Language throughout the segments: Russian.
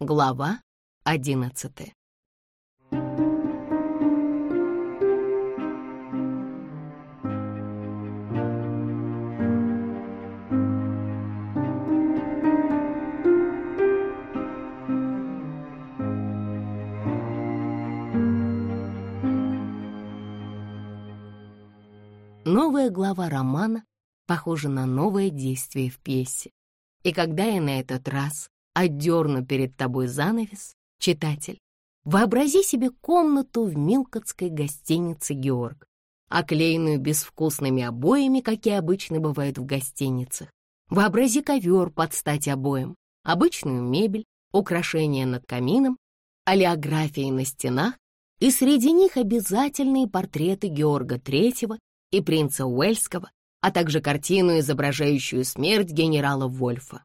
Глава одиннадцатая. Новая глава романа похожа на новое действие в пьесе. И когда я на этот раз отдерну перед тобой занавес, читатель, вообрази себе комнату в Милкотской гостинице «Георг», оклеенную безвкусными обоями, какие обычно бывают в гостиницах. Вообрази ковер под стать обоям, обычную мебель, украшения над камином, олеографии на стенах, и среди них обязательные портреты Георга Третьего и принца Уэльского, а также картину, изображающую смерть генерала Вольфа.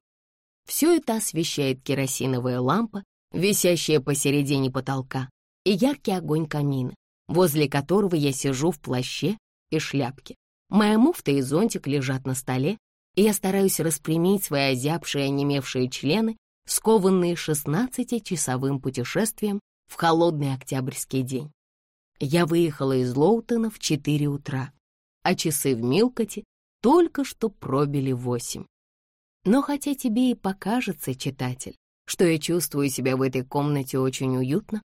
Все это освещает керосиновая лампа, висящая посередине потолка, и яркий огонь камина, возле которого я сижу в плаще и шляпке. Моя муфта и зонтик лежат на столе, и я стараюсь распрямить свои озябшие и онемевшие члены, скованные шестнадцатичасовым путешествием в холодный октябрьский день. Я выехала из Лоутона в четыре утра, а часы в Милкоте только что пробили восемь. Но хотя тебе и покажется, читатель, что я чувствую себя в этой комнате очень уютно,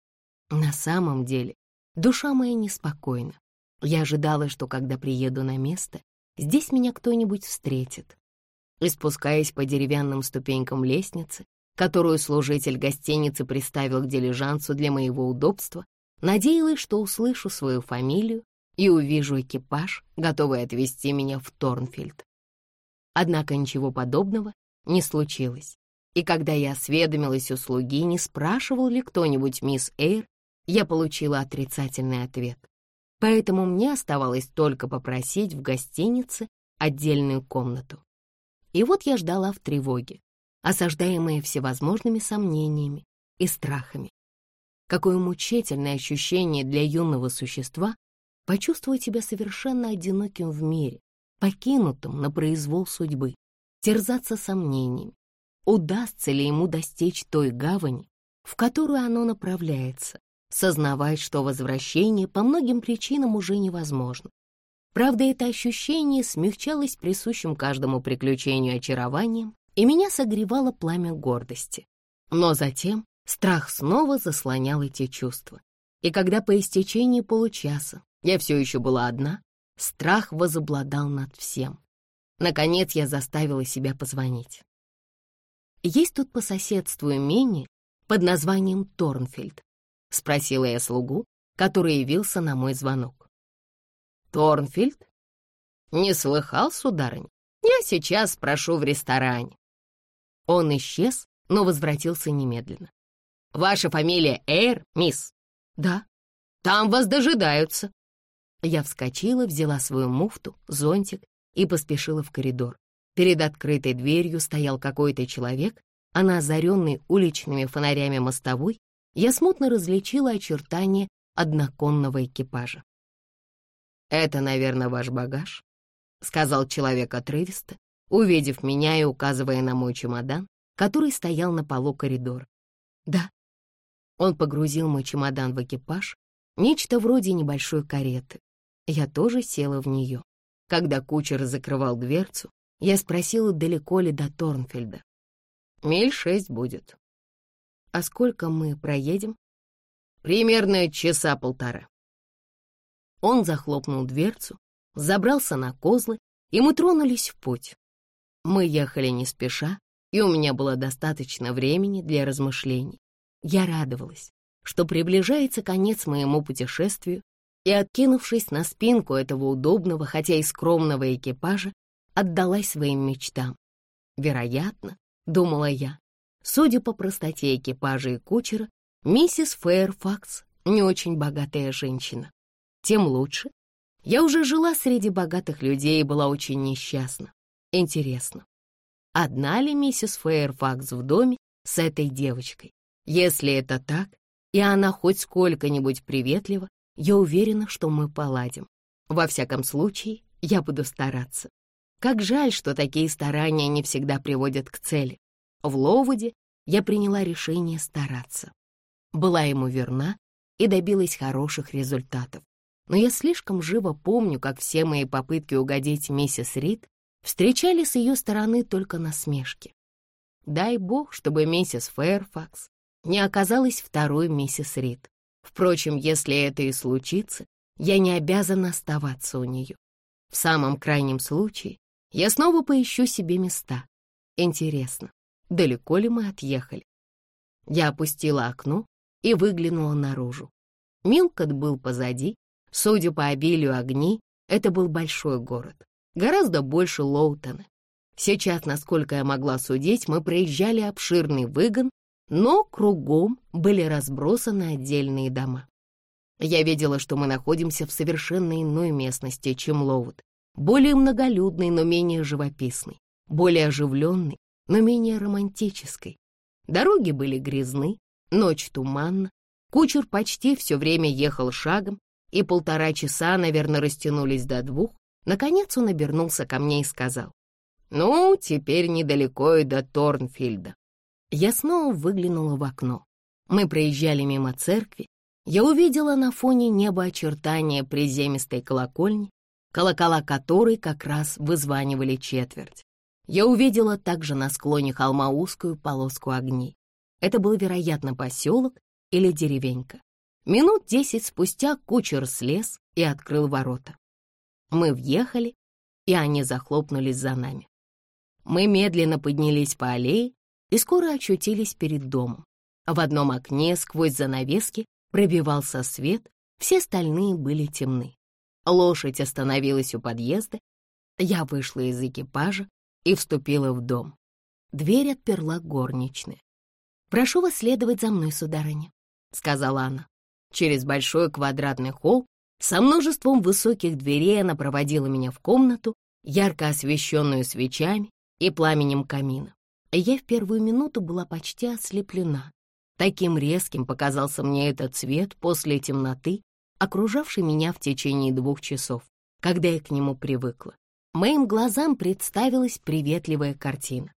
на самом деле душа моя неспокойна. Я ожидала, что когда приеду на место, здесь меня кто-нибудь встретит. И спускаясь по деревянным ступенькам лестницы, которую служитель гостиницы приставил к дилижансу для моего удобства, надеялась, что услышу свою фамилию и увижу экипаж, готовый отвезти меня в Торнфильд. Однако ничего подобного не случилось. И когда я осведомилась у слуги, не спрашивал ли кто-нибудь мисс Эйр, я получила отрицательный ответ. Поэтому мне оставалось только попросить в гостинице отдельную комнату. И вот я ждала в тревоге, осаждаемая всевозможными сомнениями и страхами. Какое мучительное ощущение для юного существа почувствовать себя совершенно одиноким в мире, покинутым на произвол судьбы, терзаться сомнениями, удастся ли ему достичь той гавани, в которую оно направляется, сознавать, что возвращение по многим причинам уже невозможно. Правда, это ощущение смягчалось присущим каждому приключению очарованием, и меня согревало пламя гордости. Но затем страх снова заслонял эти чувства. И когда по истечении получаса я все еще была одна, страх возобладал над всем. Наконец я заставила себя позвонить. «Есть тут по соседству имение под названием Торнфильд?» — спросила я слугу, который явился на мой звонок. «Торнфильд? Не слыхал, сударынь? Я сейчас спрошу в ресторане». Он исчез, но возвратился немедленно. «Ваша фамилия Эйр, мисс?» «Да». «Там вас дожидаются». Я вскочила, взяла свою муфту, зонтик и поспешила в коридор. Перед открытой дверью стоял какой-то человек, а на озаренной уличными фонарями мостовой я смутно различила очертания одноконного экипажа. «Это, наверное, ваш багаж», — сказал человек отрывисто, увидев меня и указывая на мой чемодан, который стоял на полу коридора. «Да». Он погрузил мой чемодан в экипаж, нечто вроде небольшой кареты. Я тоже села в нее. Когда кучер закрывал дверцу, я спросила, далеко ли до Торнфельда. «Миль шесть будет». «А сколько мы проедем?» «Примерно часа полтора». Он захлопнул дверцу, забрался на козлы, и мы тронулись в путь. Мы ехали не спеша, и у меня было достаточно времени для размышлений. Я радовалась, что приближается конец моему путешествию, и, откинувшись на спинку этого удобного, хотя и скромного экипажа, отдалась своим мечтам. Вероятно, думала я, судя по простоте экипажа и кучера, миссис Фэйрфакс не очень богатая женщина. Тем лучше. Я уже жила среди богатых людей и была очень несчастна. Интересно, одна ли миссис Фэйрфакс в доме с этой девочкой? Если это так, и она хоть сколько-нибудь приветлива, я уверена, что мы поладим. Во всяком случае, я буду стараться. Как жаль, что такие старания не всегда приводят к цели. В Ловуде я приняла решение стараться. Была ему верна и добилась хороших результатов. Но я слишком живо помню, как все мои попытки угодить миссис Рид встречали с ее стороны только насмешки. Дай бог, чтобы миссис Фэрфакс не оказалась второй миссис Рид. Впрочем, если это и случится, я не обязана оставаться у нее. В самом крайнем случае я снова поищу себе места. Интересно, далеко ли мы отъехали? Я опустила окно и выглянула наружу. Милкот был позади. Судя по обилию огней, это был большой город, гораздо больше Лоутона. Сейчас, насколько я могла судить, мы проезжали обширный выгон, но кругом были разбросаны отдельные дома. Я видела, что мы находимся в совершенно иной местности, чем Лоуд, более многолюдной, но менее живописной, более оживленной, но менее романтической. Дороги были грязны, ночь туманна, кучер почти все время ехал шагом, и полтора часа, наверное, растянулись до двух. Наконец он обернулся ко мне и сказал, «Ну, теперь недалеко и до Торнфильда». Я снова выглянула в окно. Мы проезжали мимо церкви. Я увидела на фоне неба очертания приземистой колокольни, колокола которой как раз вызванивали четверть. Я увидела также на склоне холма узкую полоску огней. Это был, вероятно, поселок или деревенька. Минут десять спустя кучер слез и открыл ворота. Мы въехали, и они захлопнулись за нами. Мы медленно поднялись по аллее и скоро очутились перед домом. В одном окне сквозь занавески пробивался свет, все остальные были темны. Лошадь остановилась у подъезда. Я вышла из экипажа и вступила в дом. Дверь отперла горничная. «Прошу вас следовать за мной, сударыня», — сказала она. Через большой квадратный холл со множеством высоких дверей она проводила меня в комнату, ярко освещенную свечами и пламенем камина. Я в первую минуту была почти ослеплена. Таким резким показался мне этот цвет после темноты, окружавшей меня в течение двух часов, когда я к нему привыкла. Моим глазам представилась приветливая картина.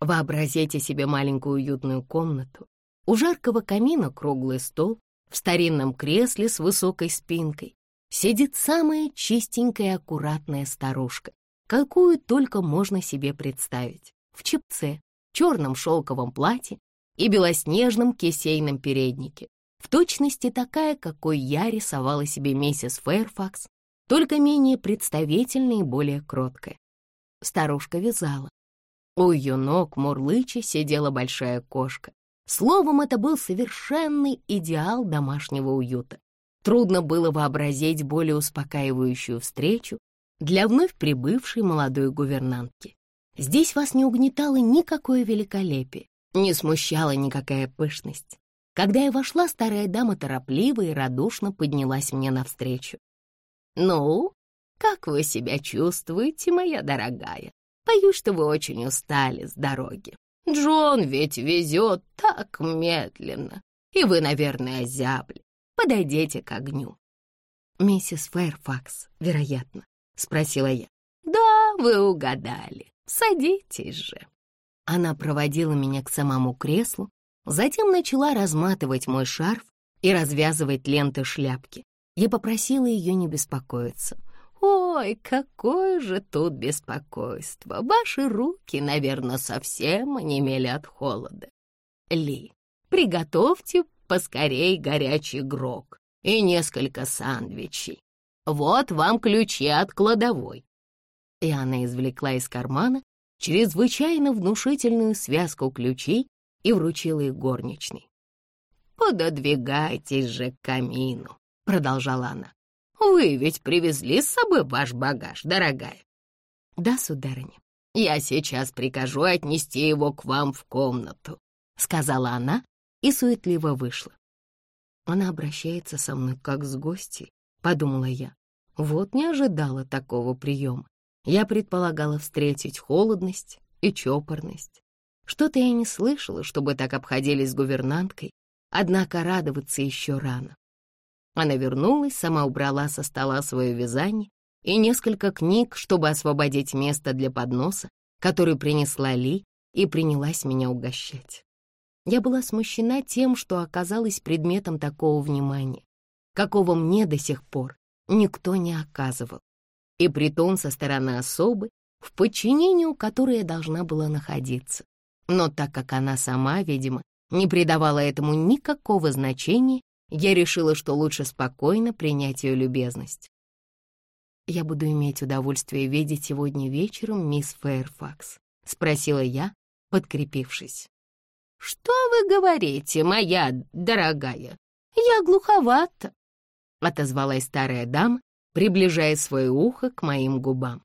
Вообразите себе маленькую уютную комнату. У жаркого камина круглый стол, в старинном кресле с высокой спинкой сидит самая чистенькая аккуратная старушка, какую только можно себе представить, в чепце, черном шелковом платье и белоснежном кисейном переднике, в точности такая, какой я рисовала себе миссис Фэрфакс, только менее представительная и более кроткая. Старушка вязала. У ее ног мурлыча сидела большая кошка, Словом, это был совершенный идеал домашнего уюта. Трудно было вообразить более успокаивающую встречу для вновь прибывшей молодой гувернантки. Здесь вас не угнетало никакое великолепие, не смущала никакая пышность. Когда я вошла, старая дама торопливо и радушно поднялась мне навстречу. «Ну, как вы себя чувствуете, моя дорогая? Боюсь, что вы очень устали с дороги. Джон ведь везет так медленно, и вы, наверное, озябли. Подойдите к огню. «Миссис Фэрфакс, вероятно?» — спросила я. «Да, вы угадали. Садитесь же». Она проводила меня к самому креслу, затем начала разматывать мой шарф и развязывать ленты шляпки. Я попросила ее не беспокоиться — Ой, какое же тут беспокойство! Ваши руки, наверное, совсем онемели от холода. Ли, приготовьте поскорей горячий грог и несколько сандвичей. Вот вам ключи от кладовой. И она извлекла из кармана чрезвычайно внушительную связку ключей и вручила их горничной. «Пододвигайтесь же к камину», — продолжала она. Вы ведь привезли с собой ваш багаж, дорогая?» «Да, сударыня. Я сейчас прикажу отнести его к вам в комнату», — сказала она и суетливо вышла. Она обращается со мной как с гостьей, подумала я. Вот не ожидала такого приема. Я предполагала встретить холодность и чопорность. Что-то я не слышала, чтобы так обходились с гувернанткой, однако радоваться еще рано. Она вернулась, сама убрала со стола свое вязание и несколько книг, чтобы освободить место для подноса, который принесла Ли и принялась меня угощать. Я была смущена тем, что оказалась предметом такого внимания, какого мне до сих пор никто не оказывал. И притом со стороны особы, в подчинении у которой я должна была находиться. Но так как она сама, видимо, не придавала этому никакого значения, я решила, что лучше спокойно принять ее любезность. «Я буду иметь удовольствие видеть сегодня вечером мисс Фэйрфакс», — спросила я, подкрепившись. «Что вы говорите, моя дорогая? Я глуховата», — отозвалась старая дама, приближая свое ухо к моим губам.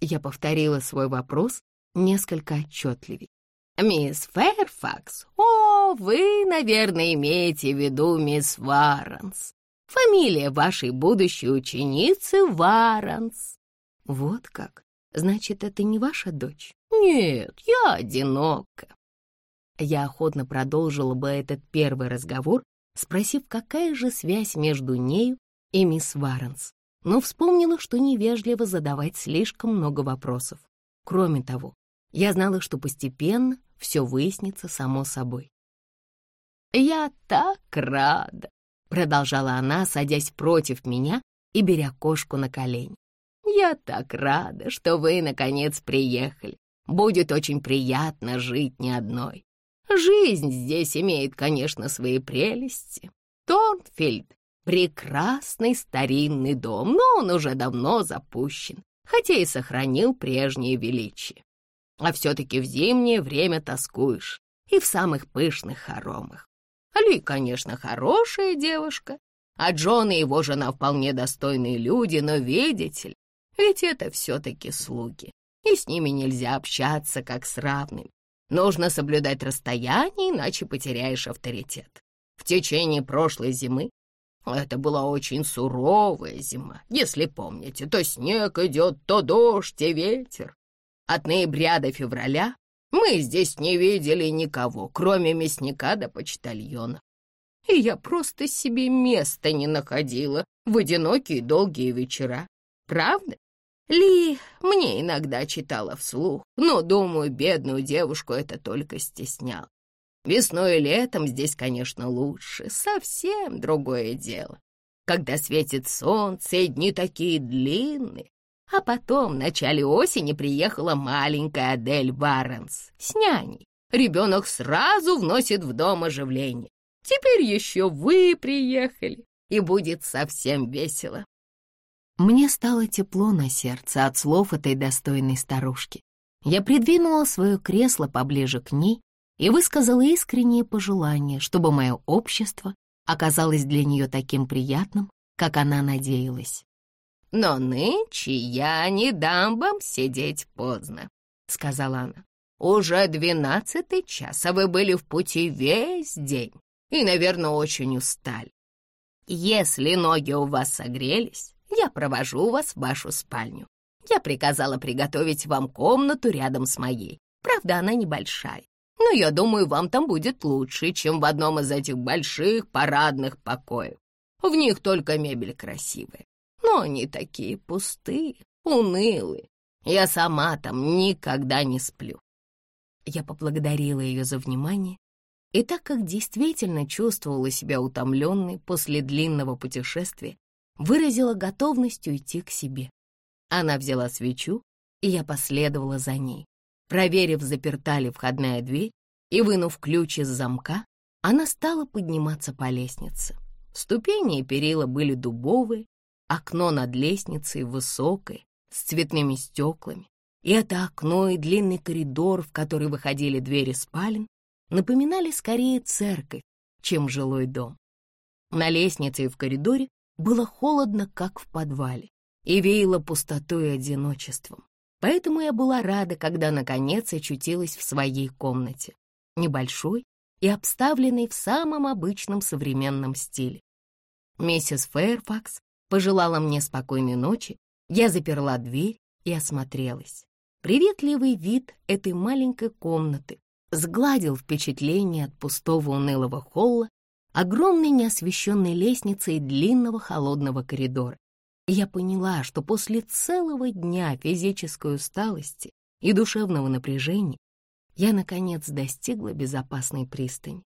Я повторила свой вопрос несколько отчетливее. «Мисс Фэрфакс? О, вы, наверное, имеете в виду мисс Варенс. Фамилия вашей будущей ученицы Варенс». «Вот как? Значит, это не ваша дочь?» «Нет, я одинока». Я охотно продолжила бы этот первый разговор, спросив, какая же связь между нею и мисс Варенс, но вспомнила, что невежливо задавать слишком много вопросов. Кроме того, я знала, что постепенно все выяснится само собой. «Я так рада!» — продолжала она, садясь против меня и беря кошку на колени. «Я так рада, что вы, наконец, приехали. Будет очень приятно жить не одной. Жизнь здесь имеет, конечно, свои прелести. Торнфильд — прекрасный старинный дом, но он уже давно запущен, хотя и сохранил прежнее величие. А все-таки в зимнее время тоскуешь и в самых пышных хоромах. Ли, конечно, хорошая девушка, а Джон и его жена вполне достойные люди, но, видите ли, ведь это все-таки слуги, и с ними нельзя общаться как с равными. Нужно соблюдать расстояние, иначе потеряешь авторитет. В течение прошлой зимы это была очень суровая зима, если помните. То снег идет, то дождь и ветер. От ноября до февраля мы здесь не видели никого, кроме мясника до почтальона. И я просто себе места не находила в одинокие долгие вечера. Правда? Ли мне иногда читала вслух, но, думаю, бедную девушку это только стесняло. Весной и летом здесь, конечно, лучше, совсем другое дело. Когда светит солнце, и дни такие длинные. А потом, в начале осени, приехала маленькая Адель Варенс с няней. Ребенок сразу вносит в дом оживление. Теперь еще вы приехали, и будет совсем весело. Мне стало тепло на сердце от слов этой достойной старушки. Я придвинула свое кресло поближе к ней и высказала искреннее пожелание, чтобы мое общество оказалось для нее таким приятным, как она надеялась. «Но нынче я не дам вам сидеть поздно», — сказала она. «Уже двенадцатый час, а вы были в пути весь день и, наверное, очень устали. Если ноги у вас согрелись, я провожу вас в вашу спальню. Я приказала приготовить вам комнату рядом с моей. Правда, она небольшая, но я думаю, вам там будет лучше, чем в одном из этих больших парадных покоев. В них только мебель красивая, но они такие пустые, унылые. Я сама там никогда не сплю. Я поблагодарила ее за внимание, и так как действительно чувствовала себя утомленной после длинного путешествия, выразила готовность уйти к себе. Она взяла свечу, и я последовала за ней. Проверив, заперта ли входная дверь, и вынув ключ из замка, она стала подниматься по лестнице. Ступени и перила были дубовые, окно над лестницей высокое, с цветными стеклами. И это окно и длинный коридор, в который выходили двери спален, напоминали скорее церковь, чем жилой дом. На лестнице и в коридоре было холодно, как в подвале, и веяло пустотой и одиночеством. Поэтому я была рада, когда, наконец, очутилась в своей комнате, небольшой и обставленной в самом обычном современном стиле. Миссис Фэйрфакс пожелала мне спокойной ночи, я заперла дверь и осмотрелась. Приветливый вид этой маленькой комнаты сгладил впечатление от пустого унылого холла огромной неосвещенной лестницы и длинного холодного коридора. Я поняла, что после целого дня физической усталости и душевного напряжения я, наконец, достигла безопасной пристани.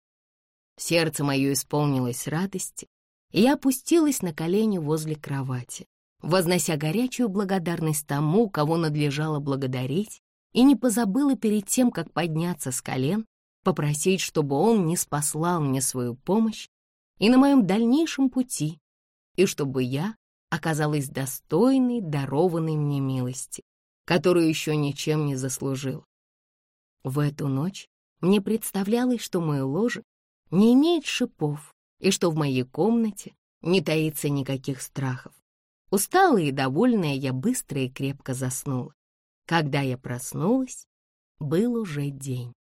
Сердце мое исполнилось радости, и я опустилась на колени возле кровати, вознося горячую благодарность тому, кого надлежало благодарить, и не позабыла перед тем, как подняться с колен, попросить, чтобы он не спаслал мне свою помощь и на моем дальнейшем пути, и чтобы я оказалась достойной, дарованной мне милости, которую еще ничем не заслужил. В эту ночь мне представлялось, что мое ложе не имеет шипов и что в моей комнате не таится никаких страхов. Усталая и довольная, я быстро и крепко заснула. Когда я проснулась, был уже день.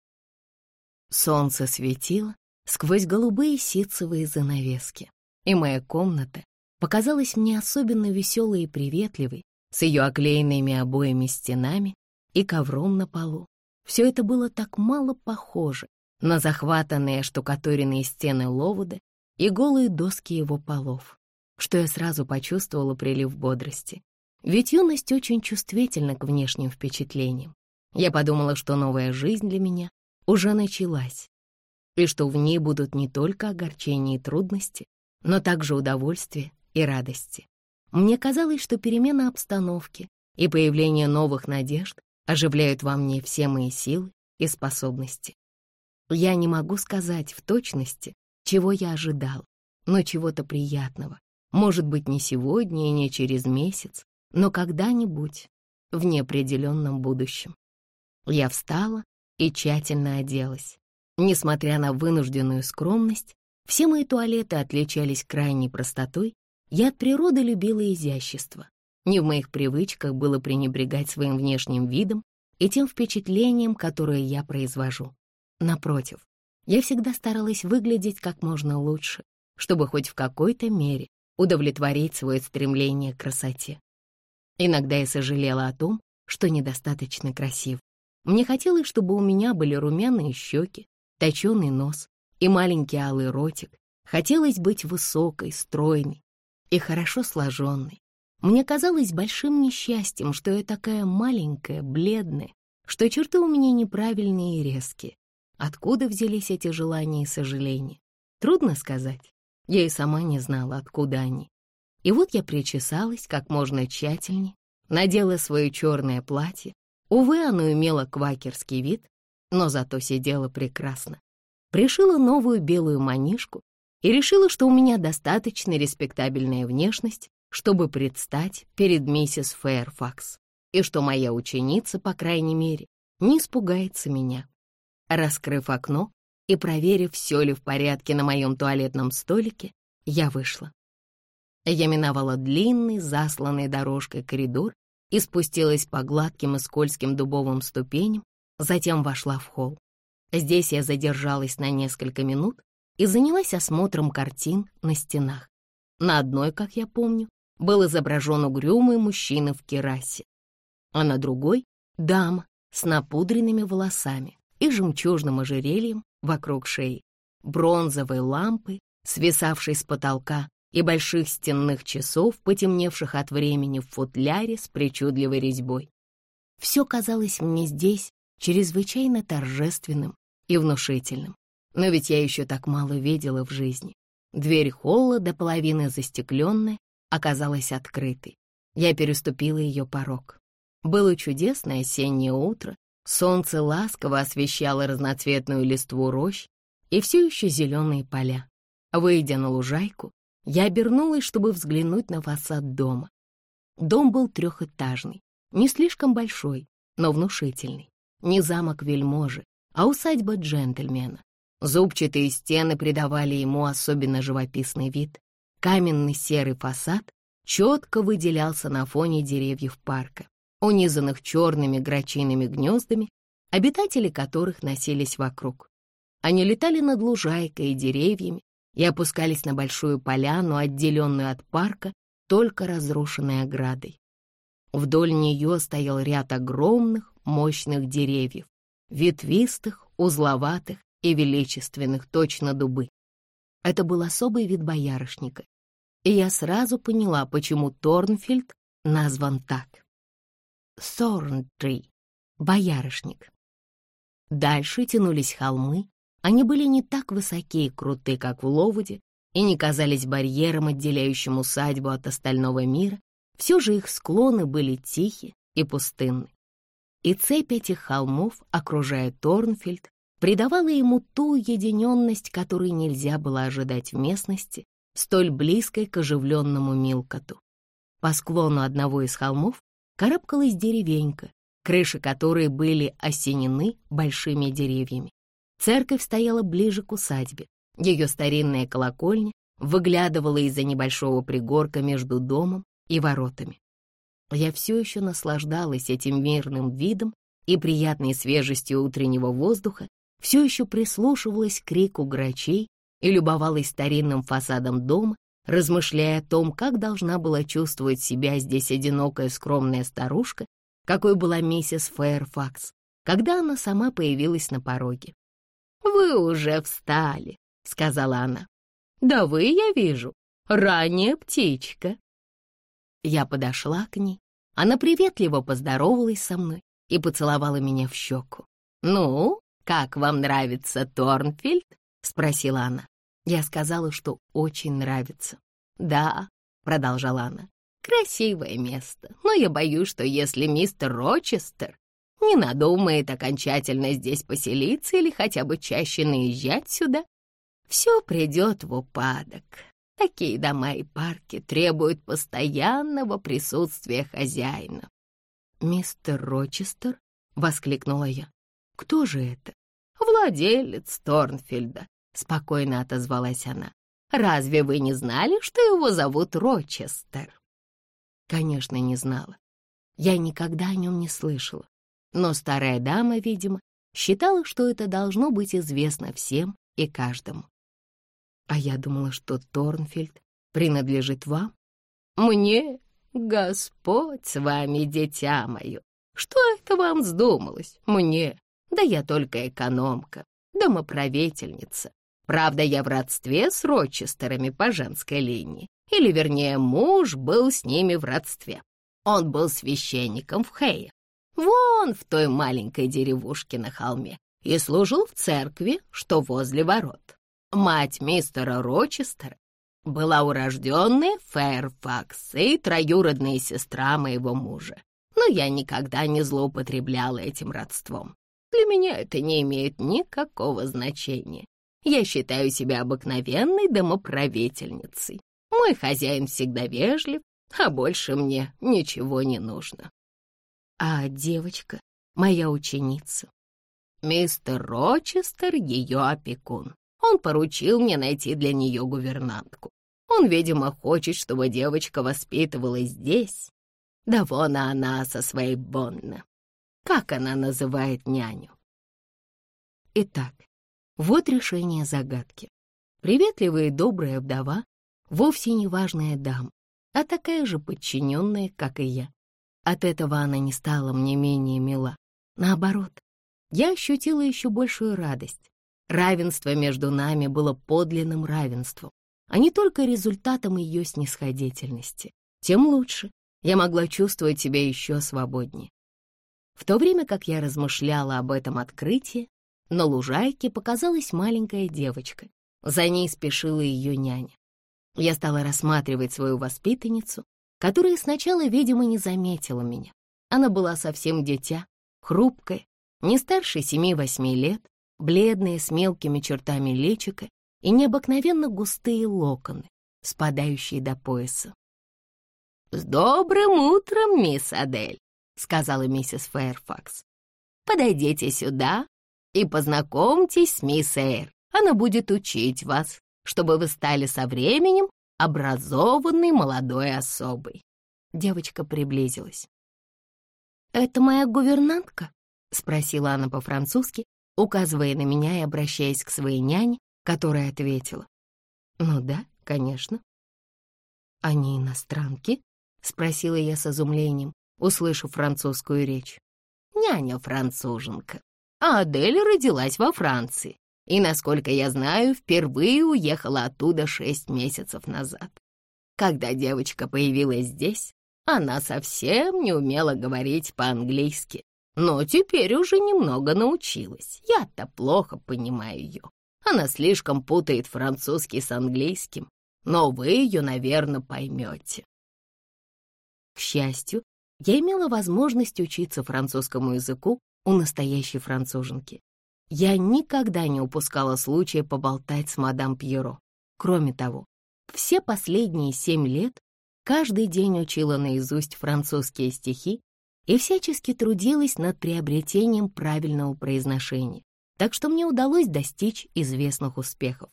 Солнце светило сквозь голубые ситцевые занавески, и моя комната показалась мне особенно веселой и приветливой, с ее оклеенными обоями стенами и ковром на полу. Все это было так мало похоже на захватанные штукатуренные стены Ловуда и голые доски его полов, что я сразу почувствовала прилив бодрости. Ведь юность очень чувствительна к внешним впечатлениям. Я подумала, что новая жизнь для меня уже началась, и что в ней будут не только огорчения и трудности, но также удовольствие и радости. Мне казалось, что перемена обстановки и появление новых надежд оживляют во мне все мои силы и способности. Я не могу сказать в точности, чего я ожидал, но чего-то приятного. Может быть, не сегодня и не через месяц, но когда-нибудь в неопределенном будущем. Я встала и тщательно оделась. Несмотря на вынужденную скромность, все мои туалеты отличались крайней простотой, я от природы любила изящество. Не в моих привычках было пренебрегать своим внешним видом и тем впечатлением, которое я произвожу. Напротив, я всегда старалась выглядеть как можно лучше, чтобы хоть в какой-то мере удовлетворить свое стремление к красоте. Иногда я сожалела о том, что недостаточно красив. Мне хотелось, чтобы у меня были румяные щеки, точеный нос и маленький алый ротик. Хотелось быть высокой, стройной и хорошо сложенной. Мне казалось большим несчастьем, что я такая маленькая, бледная, что черты у меня неправильные и резкие. Откуда взялись эти желания и сожаления? Трудно сказать. Я и сама не знала, откуда они. И вот я причесалась как можно тщательнее, надела свое черное платье. Увы, оно имело квакерский вид, но зато сидело прекрасно. Пришила новую белую манишку и решила, что у меня достаточно респектабельная внешность, чтобы предстать перед миссис Фэрфакс, и что моя ученица, по крайней мере, не испугается меня. Раскрыв окно и проверив, все ли в порядке на моем туалетном столике, я вышла. Я миновала длинный, засланный дорожкой коридор и спустилась по гладким и скользким дубовым ступеням, затем вошла в холл. Здесь я задержалась на несколько минут и занялась осмотром картин на стенах. На одной, как я помню, был изображен угрюмый мужчина в керасе, а на другой — дама с напудренными волосами и жемчужным ожерельем вокруг шеи, бронзовой лампы, свисавшей с потолка, и больших стенных часов, потемневших от времени в футляре с причудливой резьбой. Все казалось мне здесь чрезвычайно торжественным и внушительным. Но ведь я еще так мало видела в жизни. Дверь холла до половины застекленная, оказалась открытой. Я переступила ее порог. Было чудесное осеннее утро, солнце ласково освещало разноцветную листву рощ и все еще зеленые поля. Выйдя на лужайку, я обернулась, чтобы взглянуть на фасад дома. Дом был трехэтажный, не слишком большой, но внушительный. Не замок вельможи, а усадьба джентльмена. Зубчатые стены придавали ему особенно живописный вид. Каменный серый фасад четко выделялся на фоне деревьев парка, унизанных черными грачиными гнездами, обитатели которых носились вокруг. Они летали над лужайкой и деревьями и опускались на большую поляну, отделенную от парка только разрушенной оградой. Вдоль нее стоял ряд огромных, мощных деревьев, ветвистых, узловатых и величественных, точно дубы. Это был особый вид боярышника, и я сразу поняла, почему Торнфильд назван так. Сорнтри — боярышник. Дальше тянулись холмы. Они были не так высоки и круты, как в Ловуде, и не казались барьером, отделяющим усадьбу от остального мира. Все же их склоны были тихи и пустынны. И цепь этих холмов, окружая Торнфильд, придавала ему ту уединенность, которой нельзя было ожидать в местности, столь близкой к оживленному Милкоту. По склону одного из холмов карабкалась деревенька, крыши которой были осенены большими деревьями. Церковь стояла ближе к усадьбе. Ее старинная колокольня выглядывала из-за небольшого пригорка между домом и воротами. Я все еще наслаждалась этим мирным видом и приятной свежестью утреннего воздуха, все еще прислушивалась к крику грачей и любовалась старинным фасадом дома, размышляя о том, как должна была чувствовать себя здесь одинокая скромная старушка, какой была миссис Фэрфакс, когда она сама появилась на пороге. «Вы уже встали», — сказала она. «Да вы, я вижу, ранняя птичка». Я подошла к ней, она приветливо поздоровалась со мной и поцеловала меня в щеку. «Ну, как вам нравится Торнфильд?» — спросила она. Я сказала, что очень нравится. «Да», — продолжала она, — «красивое место, но я боюсь, что если мистер Рочестер не надумает окончательно здесь поселиться или хотя бы чаще наезжать сюда, все придет в упадок. Такие дома и парки требуют постоянного присутствия хозяина. «Мистер Рочестер?» — воскликнула я. «Кто же это?» «Владелец Торнфильда», — спокойно отозвалась она. «Разве вы не знали, что его зовут Рочестер?» Конечно, не знала. Я никогда о нем не слышала. Но старая дама, видимо, считала, что это должно быть известно всем и каждому. А я думала, что Торнфильд принадлежит вам. Мне, Господь с вами, дитя мое. Что это вам вздумалось? Мне? Да я только экономка, домоправительница. Правда, я в родстве с Рочестерами по женской линии. Или, вернее, муж был с ними в родстве. Он был священником в Хее, вон в той маленькой деревушке на холме, и служил в церкви, что возле ворот. Мать мистера Рочестера была урожденная Фэрфакс и троюродная сестра моего мужа. Но я никогда не злоупотребляла этим родством. Для меня это не имеет никакого значения. Я считаю себя обыкновенной домоправительницей. Мой хозяин всегда вежлив, а больше мне ничего не нужно. А девочка, моя ученица, мистер Рочестер, ее опекун. Он поручил мне найти для нее гувернантку. Он, видимо, хочет, чтобы девочка воспитывалась здесь. Да вон она со своей Бонна. Как она называет няню? Итак, вот решение загадки. Приветливая и добрая вдова, вовсе не важная дама, а такая же подчиненная, как и я. От этого она не стала мне менее мила. Наоборот, я ощутила еще большую радость. Равенство между нами было подлинным равенством, а не только результатом ее снисходительности. Тем лучше. Я могла чувствовать себя еще свободнее. В то время как я размышляла об этом открытии, на лужайке показалась маленькая девочка. За ней спешила ее няня. Я стала рассматривать свою воспитанницу, которая сначала, видимо, не заметила меня. Она была совсем дитя, хрупкая, не старше семи-восьми лет, бледные с мелкими чертами личика и необыкновенно густые локоны, спадающие до пояса. «С добрым утром, мисс Адель», — сказала миссис Фэрфакс. «Подойдите сюда и познакомьтесь с мисс Эйр. Она будет учить вас, чтобы вы стали со временем образованной молодой особой». Девочка приблизилась. «Это моя гувернантка?» — спросила она по-французски, указывая на меня и обращаясь к своей няне, которая ответила. «Ну да, конечно». «Они иностранки?» — спросила я с изумлением, услышав французскую речь. «Няня француженка, а Адель родилась во Франции и, насколько я знаю, впервые уехала оттуда шесть месяцев назад. Когда девочка появилась здесь, она совсем не умела говорить по-английски, но теперь уже немного научилась. Я-то плохо понимаю ее. Она слишком путает французский с английским, но вы ее, наверное, поймете. К счастью, я имела возможность учиться французскому языку у настоящей француженки. Я никогда не упускала случая поболтать с мадам Пьеро. Кроме того, все последние семь лет каждый день учила наизусть французские стихи и всячески трудилась над приобретением правильного произношения, так что мне удалось достичь известных успехов.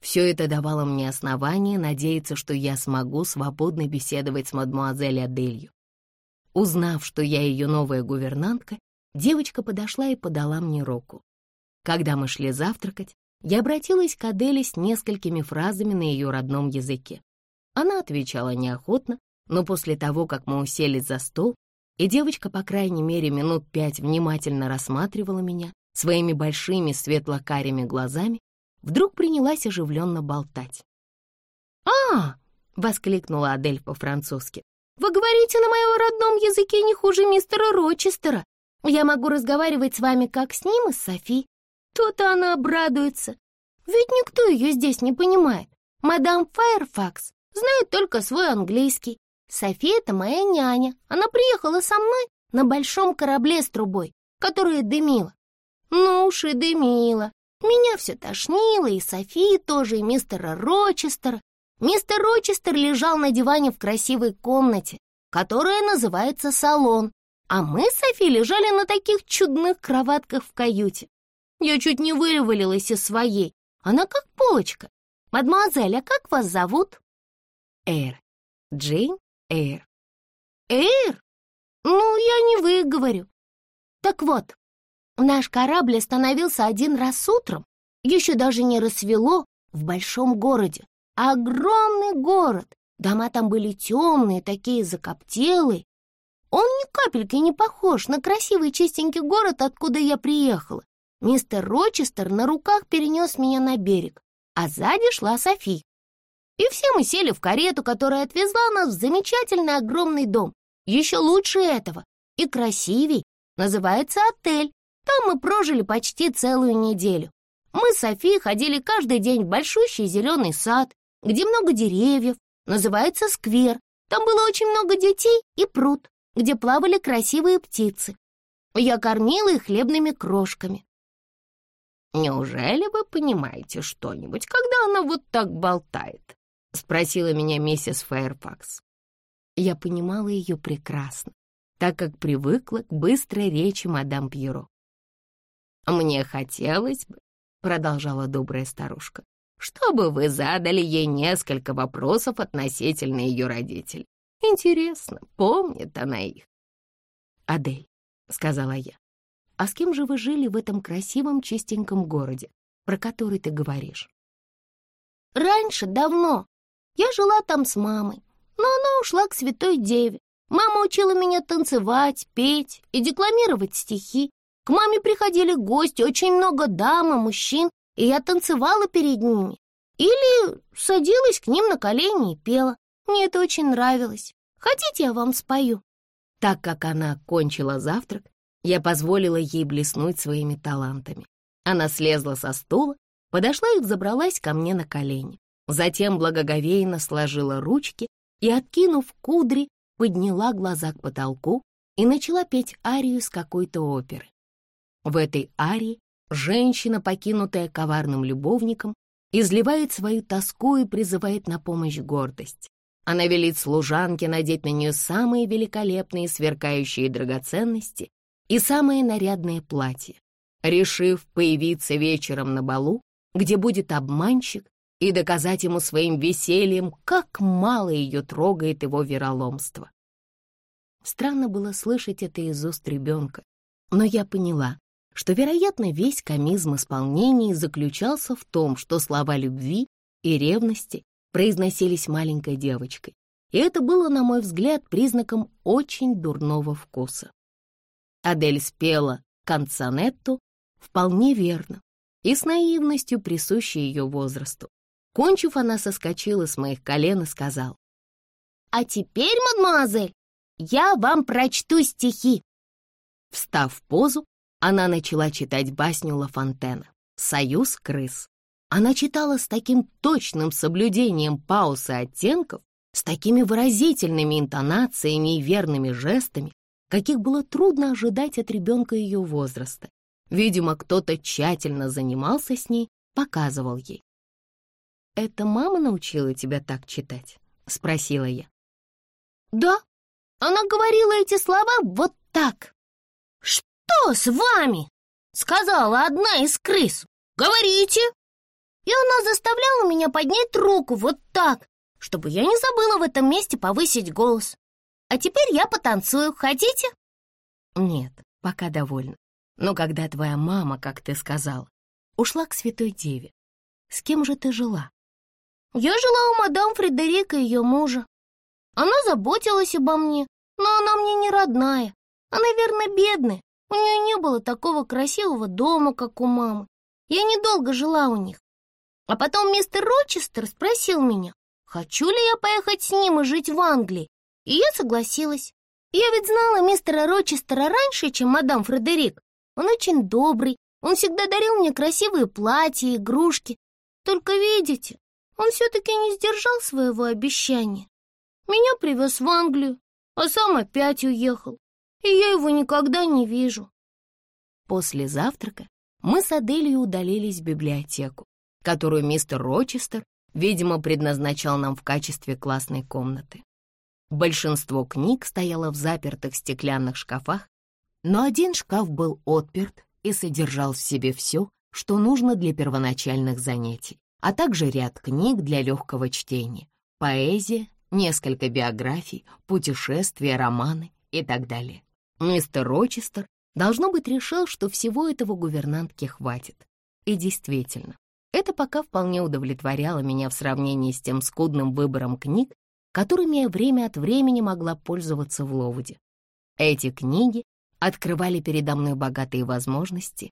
Все это давало мне основание надеяться, что я смогу свободно беседовать с мадмуазель Аделью. Узнав, что я ее новая гувернантка, девочка подошла и подала мне руку. Когда мы шли завтракать, я обратилась к Аделе с несколькими фразами на ее родном языке. Она отвечала неохотно, но после того, как мы уселись за стол, и девочка, по крайней мере, минут пять внимательно рассматривала меня своими большими светло-карими глазами, вдруг принялась оживленно болтать. «А!» — воскликнула Адель по-французски. «Вы говорите на моем родном языке не хуже мистера Рочестера. Я могу разговаривать с вами как с ним и с Софи. То-то она обрадуется. Ведь никто ее здесь не понимает. Мадам Файрфакс знает только свой английский. Софи — это моя няня. Она приехала со мной на большом корабле с трубой, которая дымила. Ну уж и дымила. Меня все тошнило, и Софи тоже, и мистера Рочестера. Мистер Рочестер лежал на диване в красивой комнате, которая называется салон, а мы с Софи лежали на таких чудных кроватках в каюте. Я чуть не вывалилась из своей. Она как полочка. Мадемуазель, а как вас зовут? Эйр. Джейн Эйр. Эйр? Ну, я не выговорю. Так вот, наш корабль остановился один раз утром. Еще даже не рассвело в большом городе. Огромный город. Дома там были темные, такие закоптелые. Он ни капельки не похож на красивый чистенький город, откуда я приехала. Мистер Рочестер на руках перенес меня на берег, а сзади шла Софи. И все мы сели в карету, которая отвезла нас в замечательный огромный дом, еще лучше этого и красивей, называется отель. Там мы прожили почти целую неделю. Мы с Софи ходили каждый день в большущий зеленый сад, где много деревьев, называется сквер. Там было очень много детей и пруд, где плавали красивые птицы. Я кормила их хлебными крошками. «Неужели вы понимаете что-нибудь, когда она вот так болтает?» — спросила меня миссис Фэрфакс. Я понимала ее прекрасно, так как привыкла к быстрой речи мадам Пьеро. «Мне хотелось бы», — продолжала добрая старушка, «чтобы вы задали ей несколько вопросов относительно ее родителей. Интересно, помнит она их?» «Адель», — сказала я, а с кем же вы жили в этом красивом чистеньком городе, про который ты говоришь? Раньше, давно. Я жила там с мамой, но она ушла к святой деве. Мама учила меня танцевать, петь и декламировать стихи. К маме приходили гости, очень много дам и мужчин, и я танцевала перед ними. Или садилась к ним на колени и пела. Мне это очень нравилось. Хотите, я вам спою?» Так как она кончила завтрак, я позволила ей блеснуть своими талантами. Она слезла со стула, подошла и забралась ко мне на колени. Затем благоговейно сложила ручки и, откинув кудри, подняла глаза к потолку и начала петь арию с какой-то оперы. В этой арии женщина, покинутая коварным любовником, изливает свою тоску и призывает на помощь гордость. Она велит служанке надеть на нее самые великолепные сверкающие драгоценности и самое нарядное платье, решив появиться вечером на балу, где будет обманщик, и доказать ему своим весельем, как мало ее трогает его вероломство. Странно было слышать это из уст ребенка, но я поняла, что, вероятно, весь комизм исполнения заключался в том, что слова любви и ревности произносились маленькой девочкой, и это было, на мой взгляд, признаком очень дурного вкуса. Адель спела канцонетту вполне верно и с наивностью, присущей ее возрасту. Кончив, она соскочила с моих колен и сказала. «А теперь, мадемуазель, я вам прочту стихи». Встав в позу, она начала читать басню Ла Фонтена «Союз крыс». Она читала с таким точным соблюдением пауз и оттенков, с такими выразительными интонациями и верными жестами, каких было трудно ожидать от ребенка ее возраста. Видимо, кто-то тщательно занимался с ней, показывал ей. «Это мама научила тебя так читать?» — спросила я. «Да, она говорила эти слова вот так. «Что с вами?» — сказала одна из крыс. «Говорите!» И она заставляла меня поднять руку вот так, чтобы я не забыла в этом месте повысить голос. А теперь я потанцую. Хотите? Нет, пока довольна. Но когда твоя мама, как ты сказал, ушла к святой деве, с кем же ты жила? Я жила у мадам Фредерика и ее мужа. Она заботилась обо мне, но она мне не родная. Она, верно, бедная. У нее не было такого красивого дома, как у мамы. Я недолго жила у них. А потом мистер Рочестер спросил меня, хочу ли я поехать с ним и жить в Англии. И я согласилась. Я ведь знала мистера Рочестера раньше, чем мадам Фредерик. Он очень добрый, он всегда дарил мне красивые платья, игрушки. Только видите, он все-таки не сдержал своего обещания. Меня привез в Англию, а сам опять уехал, и я его никогда не вижу. После завтрака мы с Аделью удалились в библиотеку, которую мистер Рочестер, видимо, предназначал нам в качестве классной комнаты. Большинство книг стояло в запертых стеклянных шкафах, но один шкаф был отперт и содержал в себе все, что нужно для первоначальных занятий, а также ряд книг для легкого чтения, поэзия, несколько биографий, путешествия, романы и так далее. Мистер Рочестер, должно быть, решил, что всего этого гувернантке хватит. И действительно, это пока вполне удовлетворяло меня в сравнении с тем скудным выбором книг, которыми я время от времени могла пользоваться в Ловуде. Эти книги открывали передо мной богатые возможности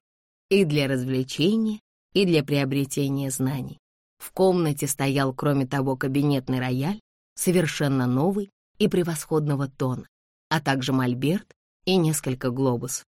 и для развлечения, и для приобретения знаний. В комнате стоял, кроме того, кабинетный рояль, совершенно новый и превосходного тона, а также мольберт и несколько глобусов.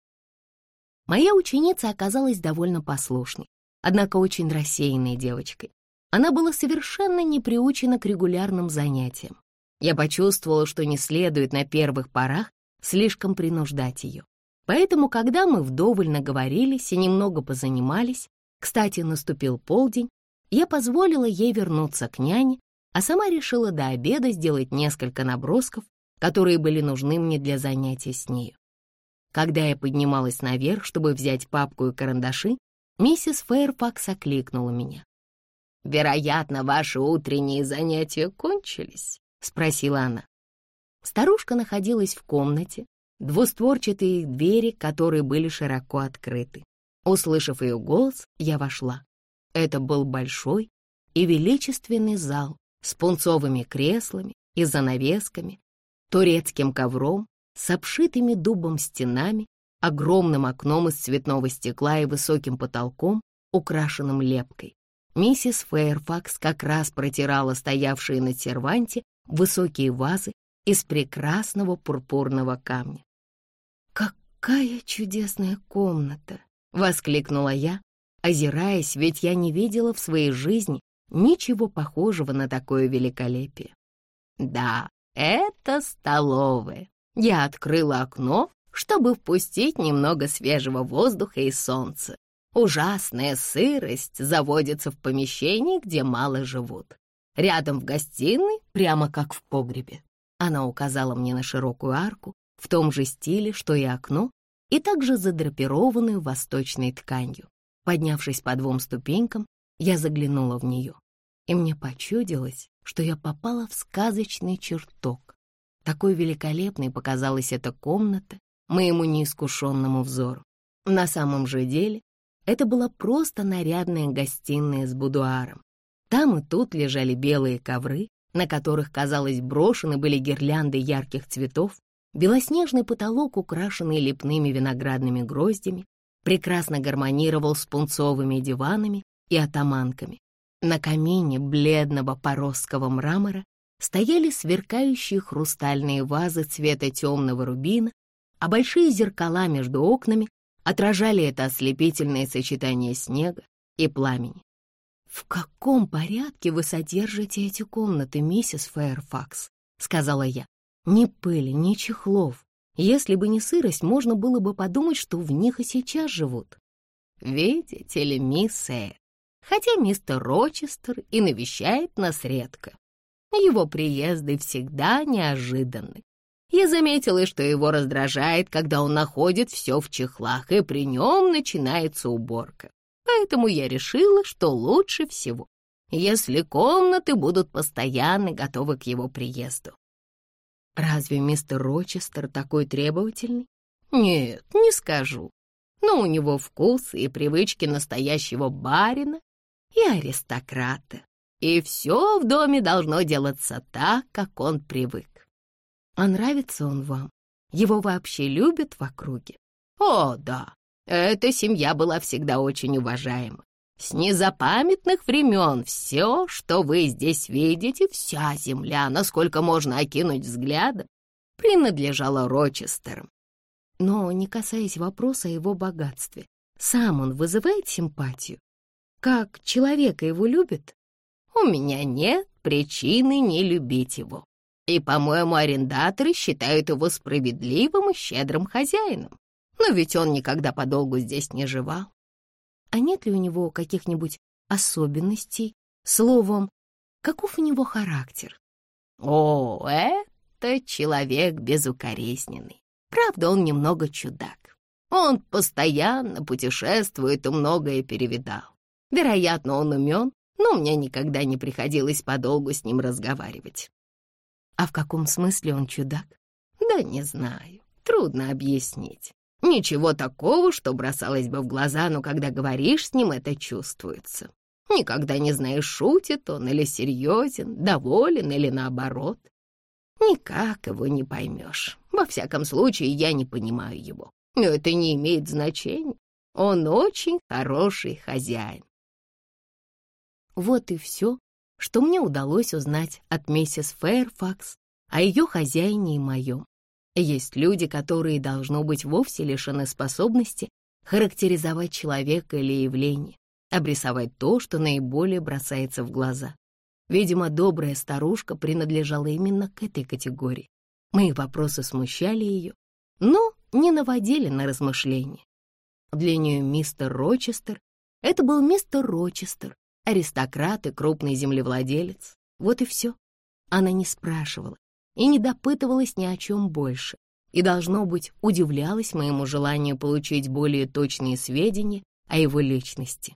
Моя ученица оказалась довольно послушной, однако очень рассеянной девочкой. Она была совершенно не приучена к регулярным занятиям. Я почувствовала, что не следует на первых порах слишком принуждать ее. Поэтому, когда мы вдоволь наговорились и немного позанимались, кстати, наступил полдень, я позволила ей вернуться к няне, а сама решила до обеда сделать несколько набросков, которые были нужны мне для занятий с нею. Когда я поднималась наверх, чтобы взять папку и карандаши, миссис Фэйрфакс окликнула меня. «Вероятно, ваши утренние занятия кончились?» — спросила она. Старушка находилась в комнате, двустворчатые двери, которые были широко открыты. Услышав ее голос, я вошла. Это был большой и величественный зал с пунцовыми креслами и занавесками, турецким ковром, с обшитыми дубом стенами, огромным окном из цветного стекла и высоким потолком, украшенным лепкой. Миссис Фэйрфакс как раз протирала стоявшие на серванте высокие вазы из прекрасного пурпурного камня. «Какая чудесная комната!» — воскликнула я, озираясь, ведь я не видела в своей жизни ничего похожего на такое великолепие. «Да, это столовая. Я открыла окно, чтобы впустить немного свежего воздуха и солнца. Ужасная сырость заводится в помещении, где мало живут. Рядом в гостиной, прямо как в погребе. Она указала мне на широкую арку в том же стиле, что и окно, и также задрапированную восточной тканью. Поднявшись по двум ступенькам, я заглянула в нее, и мне почудилось, что я попала в сказочный чертог. Такой великолепной показалась эта комната моему неискушенному взору. На самом же деле это была просто нарядная гостиная с будуаром. Там и тут лежали белые ковры, на которых, казалось, брошены были гирлянды ярких цветов, белоснежный потолок, украшенный лепными виноградными гроздями, прекрасно гармонировал с пунцовыми диванами и атаманками. На камине бледного поросского мрамора стояли сверкающие хрустальные вазы цвета темного рубина, а большие зеркала между окнами отражали это ослепительное сочетание снега и пламени. «В каком порядке вы содержите эти комнаты, миссис Фэйрфакс?» — сказала я. «Ни пыли, ни чехлов. Если бы не сырость, можно было бы подумать, что в них и сейчас живут». «Видите ли, мисс Эйр, хотя мистер Рочестер и навещает нас редко, его приезды всегда неожиданны. Я заметила, что его раздражает, когда он находит все в чехлах, и при нем начинается уборка. Поэтому я решила, что лучше всего, если комнаты будут постоянно готовы к его приезду. Разве мистер Рочестер такой требовательный? Нет, не скажу. Но у него вкус и привычки настоящего барина и аристократа. И все в доме должно делаться так, как он привык. А нравится он вам? Его вообще любят в округе? О, да, эта семья была всегда очень уважаема. С незапамятных времен все, что вы здесь видите, вся земля, насколько можно окинуть взглядом, принадлежала Рочестерам. Но не касаясь вопроса о его богатстве, сам он вызывает симпатию? Как человека его любят? У меня нет причины не любить его. И, по-моему, арендаторы считают его справедливым и щедрым хозяином но ведь он никогда подолгу здесь не жевал. А нет ли у него каких-нибудь особенностей? Словом, каков у него характер? О, это человек безукоризненный. Правда, он немного чудак. Он постоянно путешествует и многое перевидал. Вероятно, он умен, но мне никогда не приходилось подолгу с ним разговаривать. А в каком смысле он чудак? Да не знаю, трудно объяснить. Ничего такого, что бросалось бы в глаза, но когда говоришь с ним, это чувствуется. Никогда не знаешь, шутит он или серьезен, доволен или наоборот. Никак его не поймешь. Во всяком случае, я не понимаю его. Но это не имеет значения. Он очень хороший хозяин. Вот и все, что мне удалось узнать от миссис Фэрфакс о ее хозяине и моем. Есть люди, которые, должно быть, вовсе лишены способности характеризовать человека или явление, обрисовать то, что наиболее бросается в глаза. Видимо, добрая старушка принадлежала именно к этой категории. Мои вопросы смущали ее, но не наводили на размышления. Для нее мистер Рочестер — это был мистер Рочестер, аристократ и крупный землевладелец. Вот и все. Она не спрашивала, и не допытывалась ни о чем больше, и, должно быть, удивлялась моему желанию получить более точные сведения о его личности.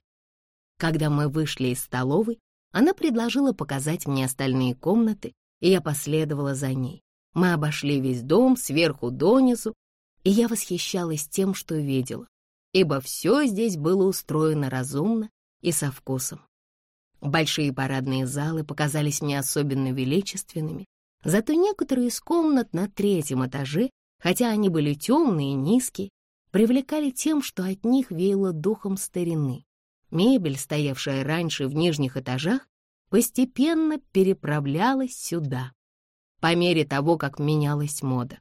Когда мы вышли из столовой, она предложила показать мне остальные комнаты, и я последовала за ней. Мы обошли весь дом сверху донизу, и я восхищалась тем, что видела, ибо все здесь было устроено разумно и со вкусом. Большие парадные залы показались мне особенно величественными, Зато некоторые из комнат на третьем этаже, хотя они были темные и низкие, привлекали тем, что от них веяло духом старины. Мебель, стоявшая раньше в нижних этажах, постепенно переправлялась сюда, по мере того, как менялась мода.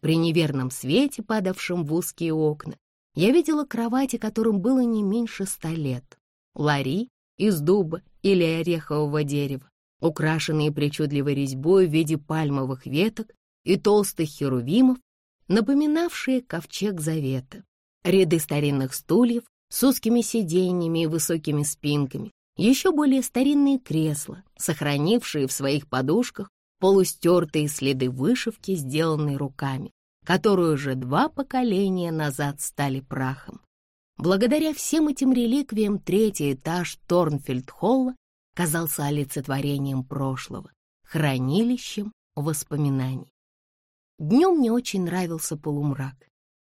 При неверном свете, падавшем в узкие окна, я видела кровати, которым было не меньше ста лет, лари из дуба или орехового дерева, украшенные причудливой резьбой в виде пальмовых веток и толстых херувимов, напоминавшие ковчег завета. Ряды старинных стульев с узкими сиденьями и высокими спинками, еще более старинные кресла, сохранившие в своих подушках полустертые следы вышивки, сделанные руками, которые уже два поколения назад стали прахом. Благодаря всем этим реликвиям третий этаж Торнфельд-холла казался олицетворением прошлого, хранилищем воспоминаний. Днем мне очень нравился полумрак,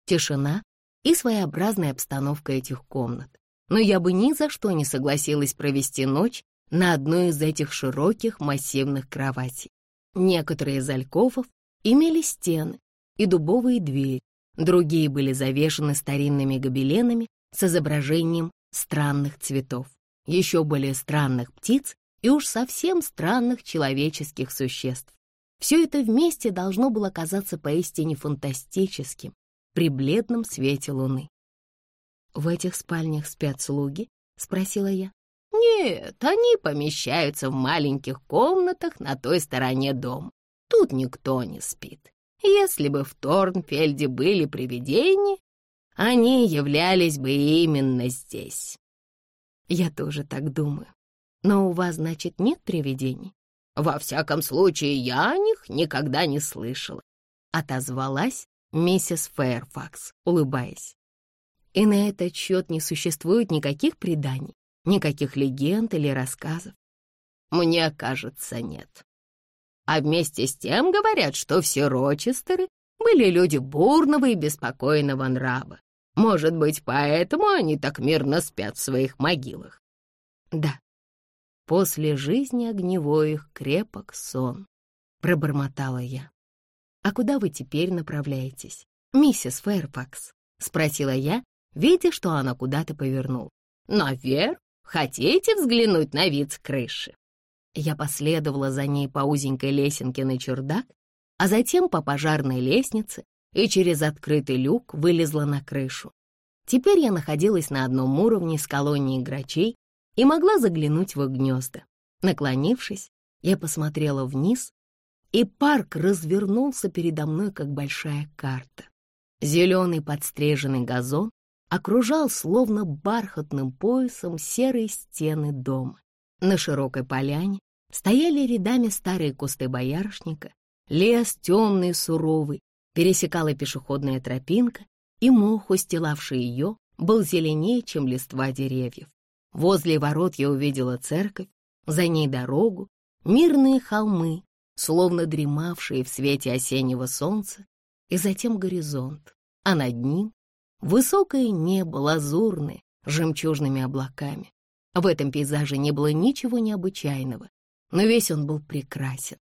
тишина и своеобразная обстановка этих комнат, но я бы ни за что не согласилась провести ночь на одной из этих широких массивных кроватей. Некоторые из альковов имели стены и дубовые двери, другие были завешены старинными гобеленами с изображением странных цветов еще более странных птиц и уж совсем странных человеческих существ. Все это вместе должно было казаться поистине фантастическим при бледном свете луны. «В этих спальнях спят слуги?» — спросила я. «Нет, они помещаются в маленьких комнатах на той стороне дома. Тут никто не спит. Если бы в Торнфельде были привидения, они являлись бы именно здесь». «Я тоже так думаю. Но у вас, значит, нет привидений?» «Во всяком случае, я о них никогда не слышала», — отозвалась миссис Фэрфакс, улыбаясь. «И на этот счет не существует никаких преданий, никаких легенд или рассказов?» «Мне кажется, нет. А вместе с тем говорят, что все Рочестеры были люди бурного и беспокойного нрава. Может быть, поэтому они так мирно спят в своих могилах?» «Да, После жизни огневой их крепок сон, — пробормотала я. «А куда вы теперь направляетесь, миссис Фэрфакс?» — спросила я, видя, что она куда-то повернула. «Наверх? Хотите взглянуть на вид с крыши?» Я последовала за ней по узенькой лесенке на чердак, а затем по пожарной лестнице и через открытый люк вылезла на крышу. Теперь я находилась на одном уровне с колонией грачей, и могла заглянуть в их гнезда. Наклонившись, я посмотрела вниз, и парк развернулся передо мной, как большая карта. Зеленый подстриженный газон окружал словно бархатным поясом серые стены дома. На широкой поляне стояли рядами старые кусты боярышника, лес темный суровый, пересекала пешеходная тропинка, и мох, устилавший ее, был зеленее, чем листва деревьев. Возле ворот я увидела церковь, за ней дорогу, мирные холмы, словно дремавшие в свете осеннего солнца, и затем горизонт, а над ним высокое небо, лазурное, с жемчужными облаками. В этом пейзаже не было ничего необычайного, но весь он был прекрасен.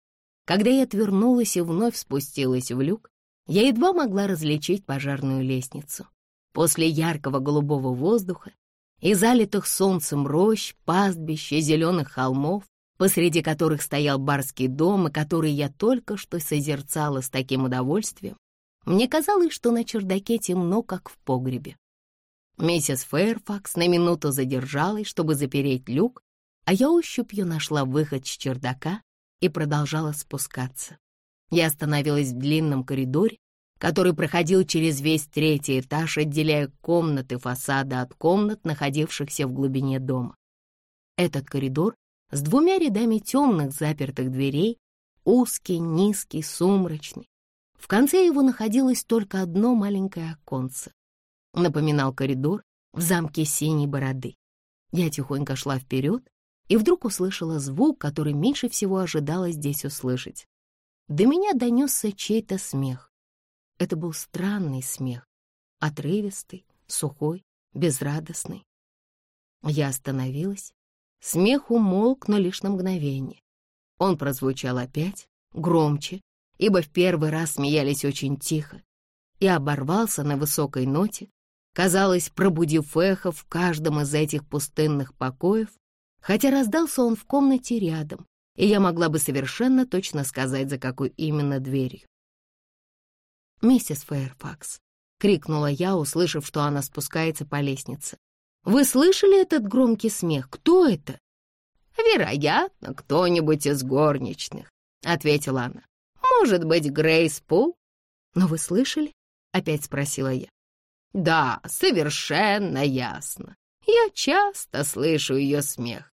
Когда я отвернулась и вновь спустилась в люк, я едва могла различить пожарную лестницу. После яркого голубого воздуха и залитых солнцем рощ, пастбищ и зеленых холмов, посреди которых стоял барский дом, и который я только что созерцала с таким удовольствием, мне казалось, что на чердаке темно, как в погребе. Миссис Фэрфакс на минуту задержалась, чтобы запереть люк, а я ощупью нашла выход с чердака и продолжала спускаться. Я остановилась в длинном коридоре, который проходил через весь третий этаж, отделяя комнаты фасада от комнат, находившихся в глубине дома. Этот коридор с двумя рядами темных запертых дверей, узкий, низкий, сумрачный. В конце его находилось только одно маленькое оконце. Напоминал коридор в замке синей бороды. Я тихонько шла вперед и вдруг услышала звук, который меньше всего ожидала здесь услышать. До меня донесся чей-то смех. Это был странный смех, отрывистый, сухой, безрадостный. Я остановилась. Смех умолк, но лишь на мгновение. Он прозвучал опять, громче, ибо в первый раз смеялись очень тихо, и оборвался на высокой ноте, казалось, пробудив эхо в каждом из этих пустынных покоев, хотя раздался он в комнате рядом, и я могла бы совершенно точно сказать, за какой именно дверью миссис Фэйрфакс!» — крикнула я, услышав, что она спускается по лестнице. «Вы слышали этот громкий смех? Кто это?» «Вероятно, кто-нибудь из горничных», — ответила она. «Может быть, Грейс Пул?» «Но вы слышали?» — опять спросила я. «Да, совершенно ясно. Я часто слышу ее смех.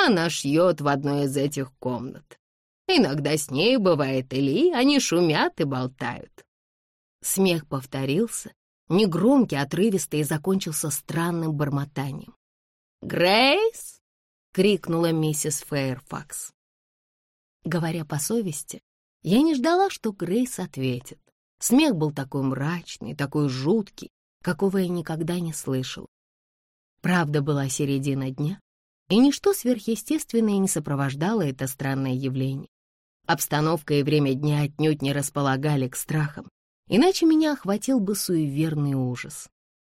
Она шьет в одной из этих комнат. Иногда с ней бывает Или, они шумят и болтают. Смех повторился, негромкий, отрывистый и закончился странным бормотанием. «Грейс!» — крикнула миссис Фэйрфакс. Говоря по совести, я не ждала, что Грейс ответит. Смех был такой мрачный, такой жуткий, какого я никогда не слышал. Правда, была середина дня, и ничто сверхъестественное не сопровождало это странное явление. Обстановка и время дня отнюдь не располагали к страхам, иначе меня охватил бы суеверный ужас.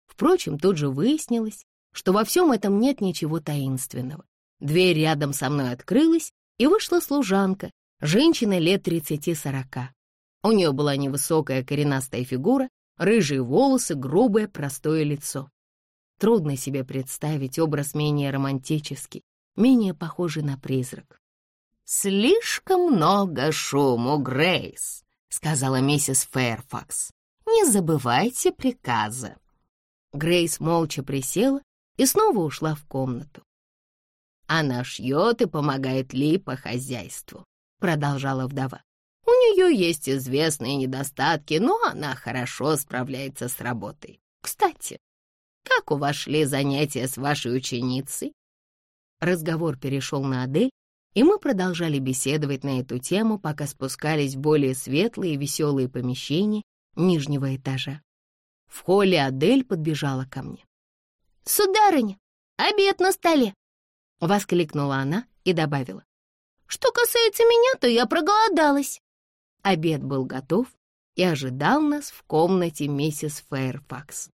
Впрочем, тут же выяснилось, что во всем этом нет ничего таинственного. Дверь рядом со мной открылась, и вышла служанка, женщина лет 30-40. У нее была невысокая коренастая фигура, рыжие волосы, грубое простое лицо. Трудно себе представить образ менее романтический, менее похожий на призрак. «Слишком много шуму, Грейс», — сказала миссис Фэрфакс. «Не забывайте приказы». Грейс молча присела и снова ушла в комнату. «Она шьет и помогает Ли по хозяйству», — продолжала вдова. «У нее есть известные недостатки, но она хорошо справляется с работой. Кстати, как у вас шли занятия с вашей ученицей?» Разговор перешел на Адель, и мы продолжали беседовать на эту тему, пока спускались в более светлые и веселые помещения нижнего этажа. В холле Адель подбежала ко мне. «Сударыня, обед на столе!» — воскликнула она и добавила. «Что касается меня, то я проголодалась». Обед был готов и ожидал нас в комнате миссис Фэйрфакс.